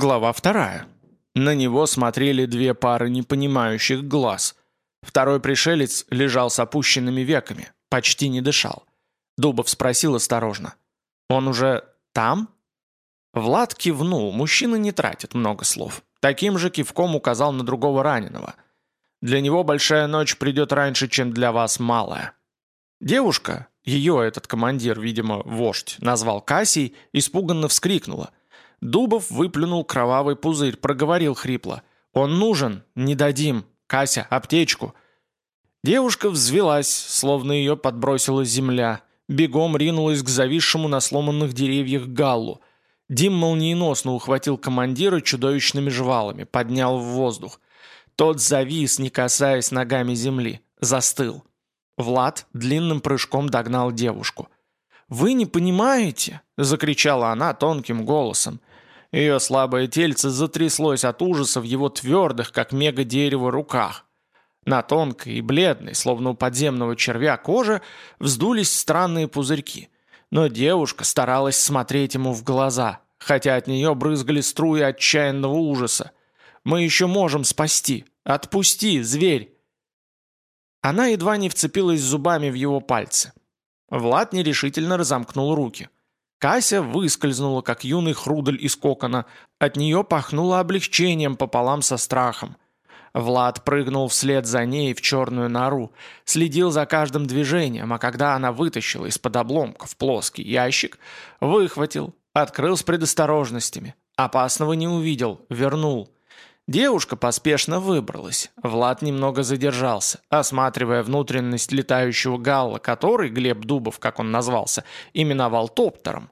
Глава вторая. На него смотрели две пары непонимающих глаз. Второй пришелец лежал с опущенными веками, почти не дышал. Дубов спросил осторожно. «Он уже там?» Влад кивнул, мужчина не тратит много слов. Таким же кивком указал на другого раненого. «Для него большая ночь придет раньше, чем для вас малая». Девушка, ее этот командир, видимо, вождь, назвал Кассий, испуганно вскрикнула. Дубов выплюнул кровавый пузырь, проговорил хрипло. «Он нужен! Не дадим! Кася, аптечку!» Девушка взвелась, словно ее подбросила земля. Бегом ринулась к зависшему на сломанных деревьях галлу. Дим молниеносно ухватил командира чудовищными жвалами, поднял в воздух. Тот завис, не касаясь ногами земли. Застыл. Влад длинным прыжком догнал девушку. «Вы не понимаете?» – закричала она тонким голосом. Ее слабое тельце затряслось от ужаса в его твердых, как мега-дерево, руках. На тонкой и бледной, словно у подземного червя кожи, вздулись странные пузырьки. Но девушка старалась смотреть ему в глаза, хотя от нее брызгали струи отчаянного ужаса. «Мы еще можем спасти! Отпусти, зверь!» Она едва не вцепилась зубами в его пальцы. Влад нерешительно разомкнул руки. Кася выскользнула, как юный хрудель из кокона. От нее пахнуло облегчением пополам со страхом. Влад прыгнул вслед за ней в черную нору, следил за каждым движением, а когда она вытащила из-под обломков плоский ящик, выхватил, открыл с предосторожностями. Опасного не увидел, вернул. Девушка поспешно выбралась. Влад немного задержался, осматривая внутренность летающего галла, который, Глеб Дубов, как он назвался, именовал топтером.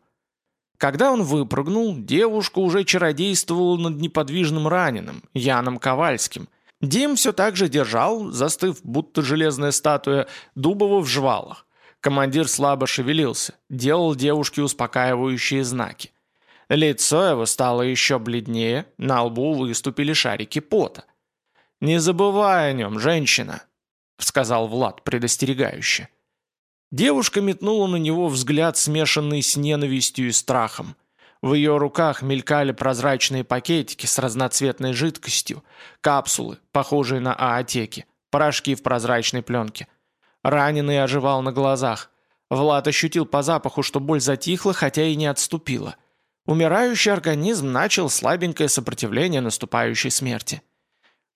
Когда он выпрыгнул, девушка уже чародействовала над неподвижным раненым, Яном Ковальским. Дим все так же держал, застыв, будто железная статуя, Дубова в жвалах. Командир слабо шевелился, делал девушке успокаивающие знаки. Лицо его стало еще бледнее, на лбу выступили шарики пота. «Не забывай о нем, женщина», — сказал Влад предостерегающе. Девушка метнула на него взгляд, смешанный с ненавистью и страхом. В ее руках мелькали прозрачные пакетики с разноцветной жидкостью, капсулы, похожие на аотеки, порошки в прозрачной пленке. Раненый оживал на глазах. Влад ощутил по запаху, что боль затихла, хотя и не отступила. Умирающий организм начал слабенькое сопротивление наступающей смерти.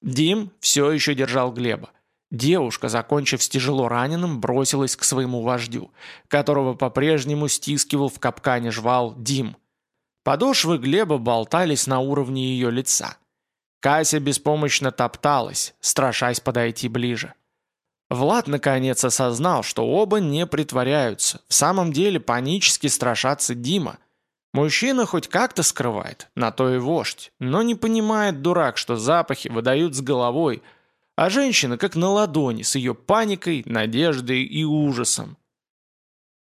Дим все еще держал Глеба. Девушка, закончив с тяжело раненым, бросилась к своему вождю, которого по-прежнему стискивал в капкане жвал Дим. Подошвы Глеба болтались на уровне ее лица. Кася беспомощно топталась, страшась подойти ближе. Влад наконец осознал, что оба не притворяются, в самом деле панически страшатся Дима – Мужчина хоть как-то скрывает, на то и вождь, но не понимает дурак, что запахи выдают с головой, а женщина как на ладони, с ее паникой, надеждой и ужасом.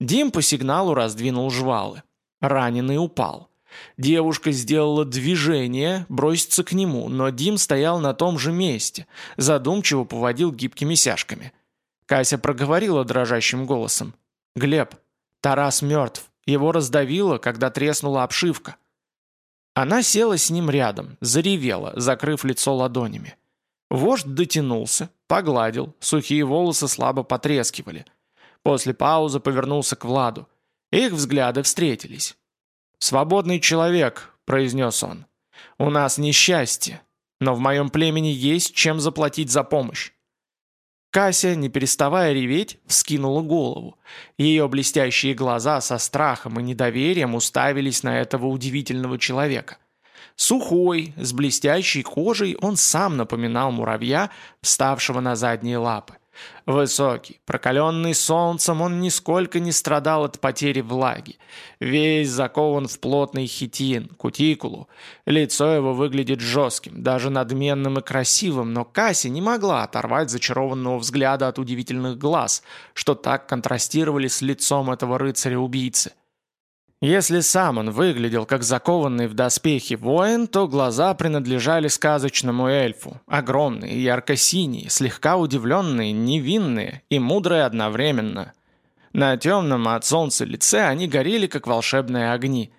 Дим по сигналу раздвинул жвалы. Раненый упал. Девушка сделала движение, броситься к нему, но Дим стоял на том же месте, задумчиво поводил гибкими сяжками. Кася проговорила дрожащим голосом. «Глеб, Тарас мертв. Его раздавило, когда треснула обшивка. Она села с ним рядом, заревела, закрыв лицо ладонями. Вождь дотянулся, погладил, сухие волосы слабо потрескивали. После паузы повернулся к Владу. Их взгляды встретились. «Свободный человек», — произнес он. «У нас несчастье, но в моем племени есть чем заплатить за помощь. Кася, не переставая реветь, вскинула голову. Ее блестящие глаза со страхом и недоверием уставились на этого удивительного человека. Сухой, с блестящей кожей, он сам напоминал муравья, вставшего на задние лапы. Высокий, прокаленный солнцем, он нисколько не страдал от потери влаги. Весь закован в плотный хитин, кутикулу. Лицо его выглядит жестким, даже надменным и красивым, но Касси не могла оторвать зачарованного взгляда от удивительных глаз, что так контрастировали с лицом этого рыцаря-убийцы. Если сам он выглядел как закованный в доспехи воин, то глаза принадлежали сказочному эльфу, огромные, ярко-синие, слегка удивленные, невинные и мудрые одновременно. На темном от солнца лице они горели, как волшебные огни.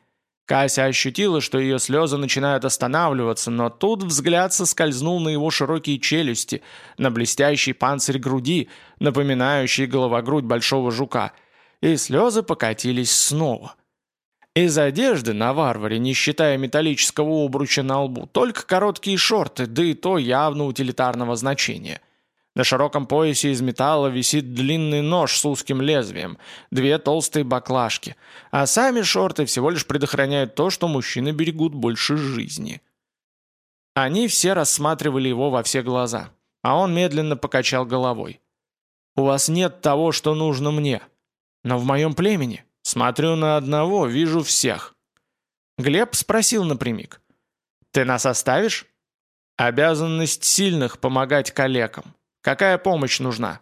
Кася ощутила, что ее слезы начинают останавливаться, но тут взгляд соскользнул на его широкие челюсти, на блестящий панцирь груди, напоминающий головогрудь большого жука, и слезы покатились снова. Из одежды на варваре, не считая металлического обруча на лбу, только короткие шорты, да и то явно утилитарного значения. На широком поясе из металла висит длинный нож с узким лезвием, две толстые баклажки, а сами шорты всего лишь предохраняют то, что мужчины берегут больше жизни. Они все рассматривали его во все глаза, а он медленно покачал головой. «У вас нет того, что нужно мне. Но в моем племени. Смотрю на одного, вижу всех». Глеб спросил напрямик. «Ты нас оставишь?» «Обязанность сильных помогать калекам. Какая помощь нужна?»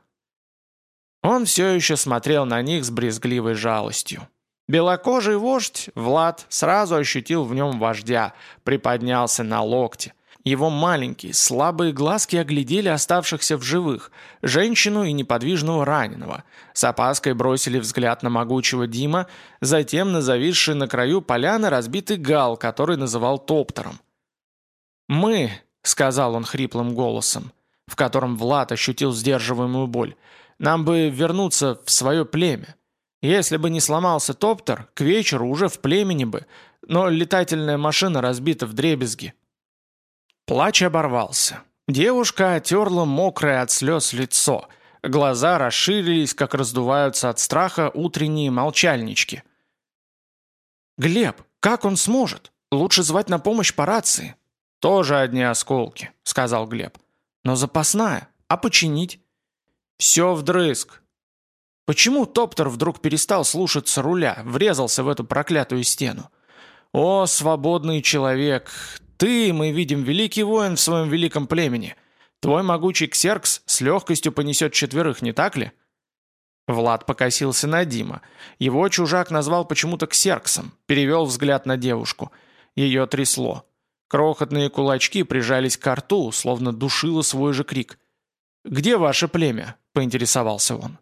Он все еще смотрел на них с брезгливой жалостью. Белокожий вождь, Влад, сразу ощутил в нем вождя, приподнялся на локте. Его маленькие, слабые глазки оглядели оставшихся в живых, женщину и неподвижного раненого. С опаской бросили взгляд на могучего Дима, затем на зависший на краю поляны разбитый гал, который называл топтером. «Мы», — сказал он хриплым голосом, — в котором Влад ощутил сдерживаемую боль. «Нам бы вернуться в свое племя. Если бы не сломался топтер, к вечеру уже в племени бы, но летательная машина разбита в дребезги». Плач оборвался. Девушка отерла мокрое от слез лицо. Глаза расширились, как раздуваются от страха утренние молчальнички. «Глеб, как он сможет? Лучше звать на помощь по рации». «Тоже одни осколки», — сказал Глеб. Но запасная. А починить? Все вдрызг. Почему Топтер вдруг перестал слушаться руля, врезался в эту проклятую стену? О, свободный человек! Ты, мы видим, великий воин в своем великом племени. Твой могучий ксеркс с легкостью понесет четверых, не так ли? Влад покосился на Дима. Его чужак назвал почему-то ксерксом, перевел взгляд на девушку. Ее трясло. Крохотные кулачки прижались к рту, словно душило свой же крик. «Где ваше племя?» — поинтересовался он.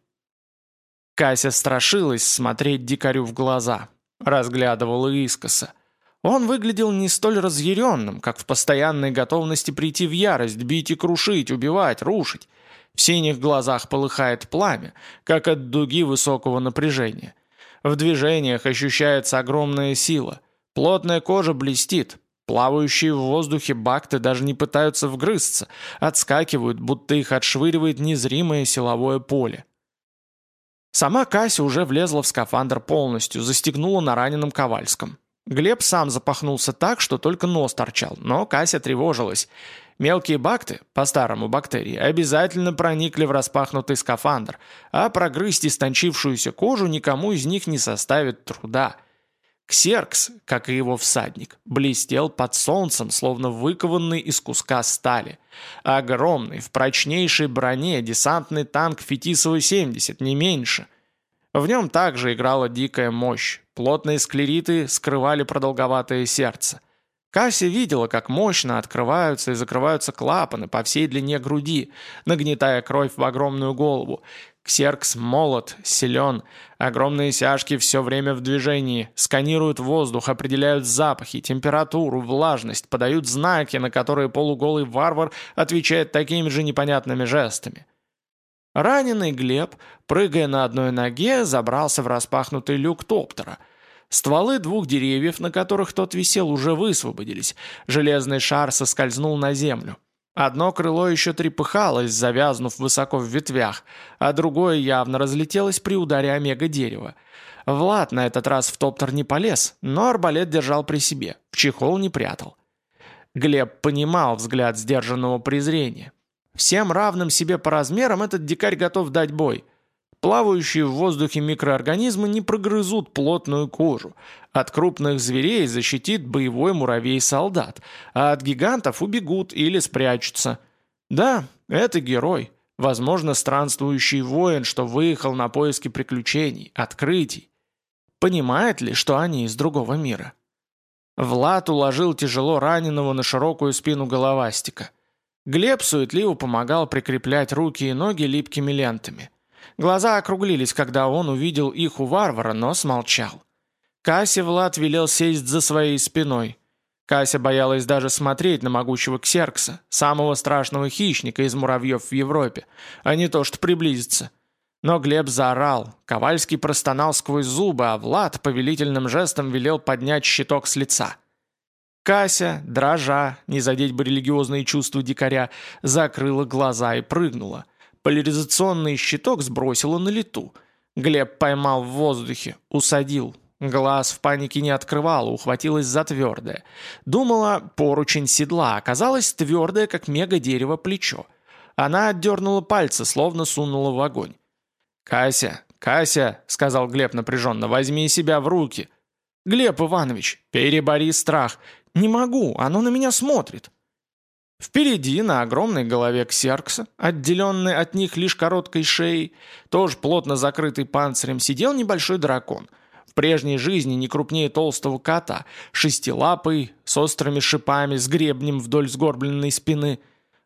Кася страшилась смотреть дикарю в глаза, разглядывала искоса. Он выглядел не столь разъяренным, как в постоянной готовности прийти в ярость, бить и крушить, убивать, рушить. В синих глазах полыхает пламя, как от дуги высокого напряжения. В движениях ощущается огромная сила. Плотная кожа блестит, Плавающие в воздухе бакты даже не пытаются вгрызться, отскакивают, будто их отшвыривает незримое силовое поле. Сама Кася уже влезла в скафандр полностью, застегнула на раненом Ковальском. Глеб сам запахнулся так, что только нос торчал, но Кася тревожилась. Мелкие бакты, по-старому бактерии, обязательно проникли в распахнутый скафандр, а прогрызть истончившуюся кожу никому из них не составит труда – Ксеркс, как и его всадник, блестел под солнцем, словно выкованный из куска стали. Огромный, в прочнейшей броне десантный танк Фетисова-70, не меньше. В нем также играла дикая мощь. Плотные склериты скрывали продолговатое сердце. Касси видела, как мощно открываются и закрываются клапаны по всей длине груди, нагнетая кровь в огромную голову, Ксеркс молод, силен, огромные сяжки все время в движении, сканируют воздух, определяют запахи, температуру, влажность, подают знаки, на которые полуголый варвар отвечает такими же непонятными жестами. Раненый Глеб, прыгая на одной ноге, забрался в распахнутый люк топтера. Стволы двух деревьев, на которых тот висел, уже высвободились. Железный шар соскользнул на землю. Одно крыло еще трепыхалось, завязнув высоко в ветвях, а другое явно разлетелось при ударе омега-дерева. Влад на этот раз в топтер не полез, но арбалет держал при себе, в чехол не прятал. Глеб понимал взгляд сдержанного презрения. Всем равным себе по размерам этот дикарь готов дать бой. Плавающие в воздухе микроорганизмы не прогрызут плотную кожу. От крупных зверей защитит боевой муравей-солдат, а от гигантов убегут или спрячутся. Да, это герой, возможно, странствующий воин, что выехал на поиски приключений, открытий. Понимает ли, что они из другого мира? Влад уложил тяжело раненого на широкую спину головастика. Глеб суетливо помогал прикреплять руки и ноги липкими лентами. Глаза округлились, когда он увидел их у варвара, но смолчал. Кася Влад велел сесть за своей спиной. Кася боялась даже смотреть на могучего Ксеркса, самого страшного хищника из муравьев в Европе, а не то что приблизиться. Но Глеб заорал, Ковальский простонал сквозь зубы, а Влад повелительным жестом велел поднять щиток с лица. Кася, дрожа, не задеть бы религиозные чувства дикаря, закрыла глаза и прыгнула. Поляризационный щиток сбросила на лету. Глеб поймал в воздухе, усадил. Глаз в панике не открывала, ухватилась за твердое. Думала, поручень седла, оказалось твердое, как мега-дерево, плечо. Она отдернула пальцы, словно сунула в огонь. «Кася, Кася», — сказал Глеб напряженно, — «возьми себя в руки». «Глеб Иванович, перебори страх. Не могу, оно на меня смотрит». Впереди, на огромной голове ксеркса, отделенной от них лишь короткой шеей, тоже плотно закрытый панцирем, сидел небольшой дракон. В прежней жизни не крупнее толстого кота, шестилапый, с острыми шипами, с гребнем вдоль сгорбленной спины.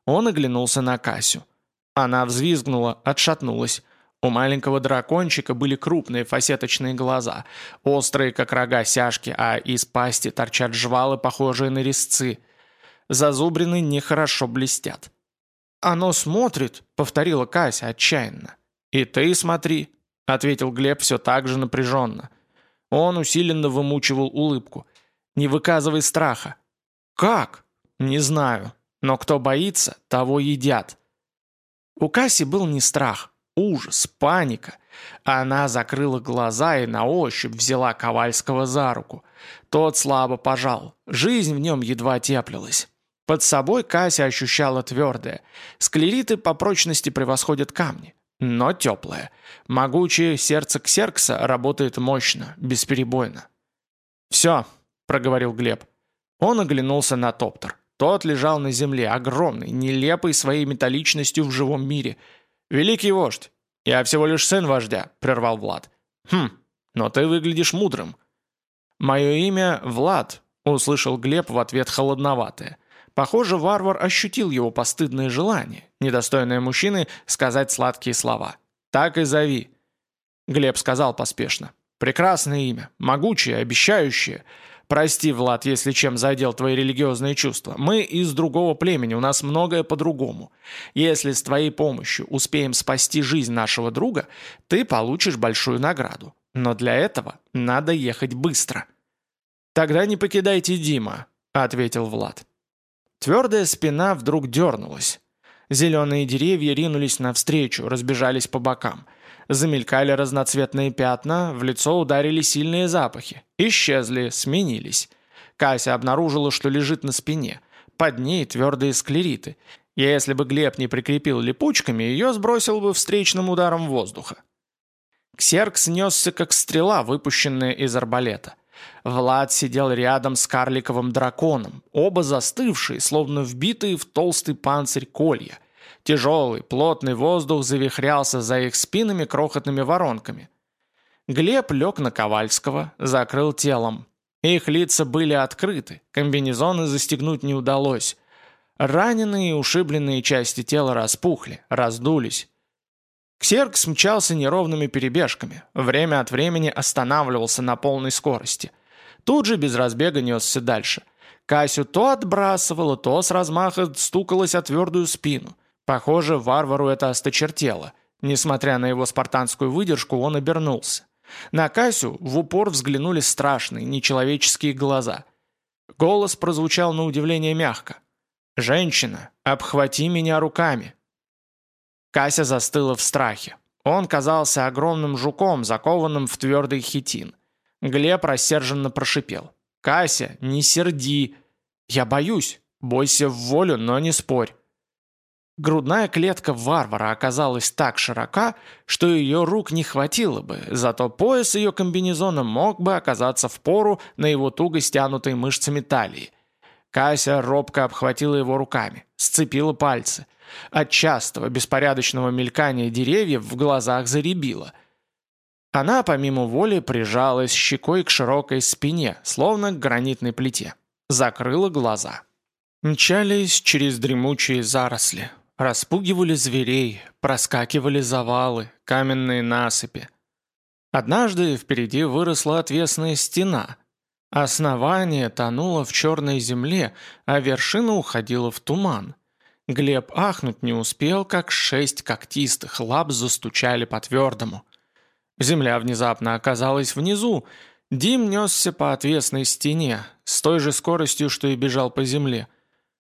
Он оглянулся на Касю. Она взвизгнула, отшатнулась. У маленького дракончика были крупные фасеточные глаза, острые, как рога сяжки, а из пасти торчат жвалы, похожие на резцы – Зазубрины нехорошо блестят. «Оно смотрит», — повторила Кася отчаянно. «И ты смотри», — ответил Глеб все так же напряженно. Он усиленно вымучивал улыбку. «Не выказывай страха». «Как?» «Не знаю. Но кто боится, того едят». У Каси был не страх, ужас, паника. Она закрыла глаза и на ощупь взяла Ковальского за руку. Тот слабо пожал. Жизнь в нем едва теплилась. Под собой Кася ощущала твердое. Склериты по прочности превосходят камни. Но теплое. Могучее сердце Ксеркса работает мощно, бесперебойно. «Все», — проговорил Глеб. Он оглянулся на Топтер. Тот лежал на земле, огромный, нелепый своей металличностью в живом мире. «Великий вождь! Я всего лишь сын вождя», — прервал Влад. «Хм, но ты выглядишь мудрым». «Мое имя Влад», — услышал Глеб в ответ холодноватое. Похоже, варвар ощутил его постыдное желание, недостойное мужчины, сказать сладкие слова. «Так и зови». Глеб сказал поспешно. «Прекрасное имя, могучее, обещающее. Прости, Влад, если чем задел твои религиозные чувства. Мы из другого племени, у нас многое по-другому. Если с твоей помощью успеем спасти жизнь нашего друга, ты получишь большую награду. Но для этого надо ехать быстро». «Тогда не покидайте Дима», — ответил Влад. Твердая спина вдруг дернулась. Зеленые деревья ринулись навстречу, разбежались по бокам. Замелькали разноцветные пятна, в лицо ударили сильные запахи. Исчезли, сменились. Кася обнаружила, что лежит на спине. Под ней твердые склериты. Если бы Глеб не прикрепил липучками, ее сбросил бы встречным ударом воздуха. Ксерк снесся, как стрела, выпущенная из арбалета. Влад сидел рядом с карликовым драконом, оба застывшие, словно вбитые в толстый панцирь колья. Тяжелый, плотный воздух завихрялся за их спинами крохотными воронками. Глеб лег на Ковальского, закрыл телом. Их лица были открыты, комбинезоны застегнуть не удалось. Раненые и ушибленные части тела распухли, раздулись. Ксеркс мчался неровными перебежками, время от времени останавливался на полной скорости. Тут же без разбега несся дальше. Касю то отбрасывало, то с размаха стукалась о твердую спину. Похоже, варвару это осточертело. Несмотря на его спартанскую выдержку, он обернулся. На Касю в упор взглянули страшные, нечеловеческие глаза. Голос прозвучал на удивление мягко. «Женщина, обхвати меня руками!» Кася застыла в страхе. Он казался огромным жуком, закованным в твердый хитин. Глеб рассерженно прошипел. «Кася, не серди!» «Я боюсь. Бойся в волю, но не спорь». Грудная клетка варвара оказалась так широка, что ее рук не хватило бы, зато пояс ее комбинезона мог бы оказаться в пору на его туго стянутой мышцами талии. Кася робко обхватила его руками, сцепила пальцы. От частого беспорядочного мелькания деревьев в глазах заребило. Она, помимо воли, прижалась щекой к широкой спине, словно к гранитной плите. Закрыла глаза. Мчались через дремучие заросли. Распугивали зверей, проскакивали завалы, каменные насыпи. Однажды впереди выросла отвесная стена. Основание тонуло в черной земле, а вершина уходила в туман. Глеб ахнуть не успел, как шесть когтистых лап застучали по твердому. Земля внезапно оказалась внизу. Дим несся по отвесной стене, с той же скоростью, что и бежал по земле.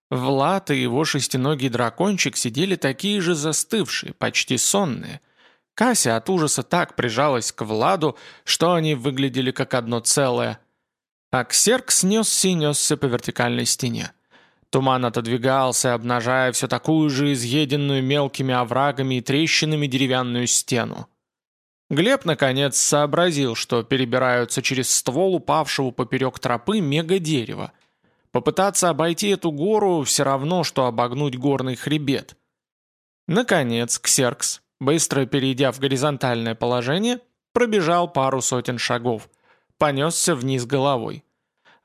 Влад и его шестиногий дракончик сидели такие же застывшие, почти сонные. Кася от ужаса так прижалась к Владу, что они выглядели как одно целое. А Ксерк снесся и несся по вертикальной стене. Туман отодвигался, обнажая все такую же изъеденную мелкими оврагами и трещинами деревянную стену. Глеб, наконец, сообразил, что перебираются через ствол упавшего поперек тропы мега-дерева. Попытаться обойти эту гору все равно, что обогнуть горный хребет. Наконец, Ксеркс, быстро перейдя в горизонтальное положение, пробежал пару сотен шагов, понесся вниз головой.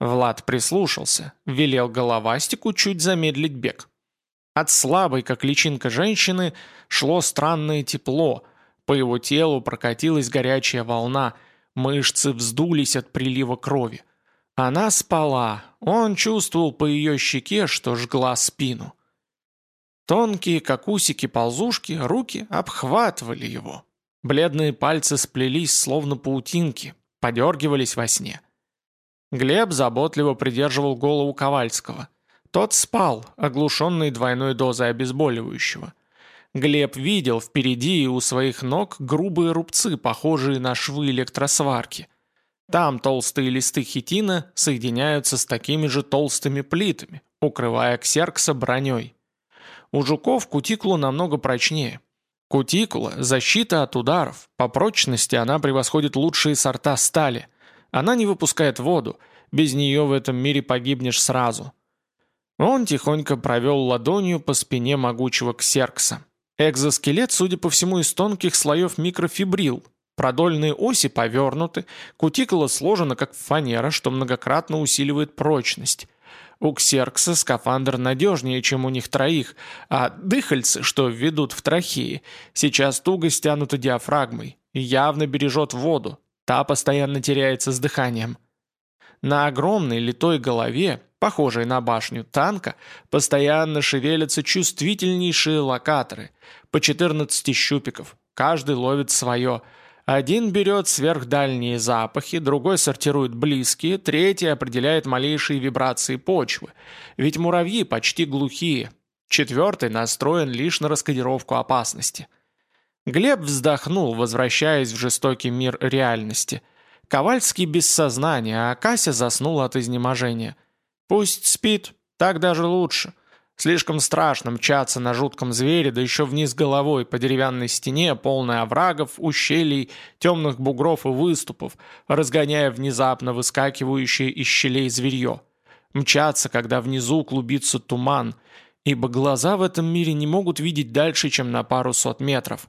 Влад прислушался, велел головастику чуть замедлить бег. От слабой, как личинка женщины, шло странное тепло, по его телу прокатилась горячая волна, мышцы вздулись от прилива крови. Она спала, он чувствовал по ее щеке, что жгла спину. Тонкие, как усики-ползушки, руки обхватывали его. Бледные пальцы сплелись, словно паутинки, подергивались во сне. Глеб заботливо придерживал голову Ковальского. Тот спал, оглушенный двойной дозой обезболивающего. Глеб видел впереди и у своих ног грубые рубцы, похожие на швы электросварки. Там толстые листы хитина соединяются с такими же толстыми плитами, укрывая ксеркса броней. У жуков кутикула намного прочнее. Кутикула – защита от ударов, по прочности она превосходит лучшие сорта стали – она не выпускает воду, без нее в этом мире погибнешь сразу. Он тихонько провел ладонью по спине могучего ксеркса. Экзоскелет, судя по всему, из тонких слоев микрофибрил. Продольные оси повернуты, кутикула сложена как фанера, что многократно усиливает прочность. У ксеркса скафандр надежнее, чем у них троих, а дыхальцы, что ведут в трахеи, сейчас туго стянуты диафрагмой, явно бережет воду, Та постоянно теряется с дыханием. На огромной литой голове, похожей на башню танка, постоянно шевелятся чувствительнейшие локаторы, по 14 щупиков, каждый ловит свое. Один берет сверхдальние запахи, другой сортирует близкие, третий определяет малейшие вибрации почвы, ведь муравьи почти глухие. Четвертый настроен лишь на раскодировку опасности – Глеб вздохнул, возвращаясь в жестокий мир реальности. Ковальский без сознания, а Кася заснула от изнеможения. Пусть спит, так даже лучше. Слишком страшно мчаться на жутком звере, да еще вниз головой по деревянной стене, полной оврагов, ущелий, темных бугров и выступов, разгоняя внезапно выскакивающее из щелей зверье. Мчаться, когда внизу клубится туман, ибо глаза в этом мире не могут видеть дальше, чем на пару сот метров.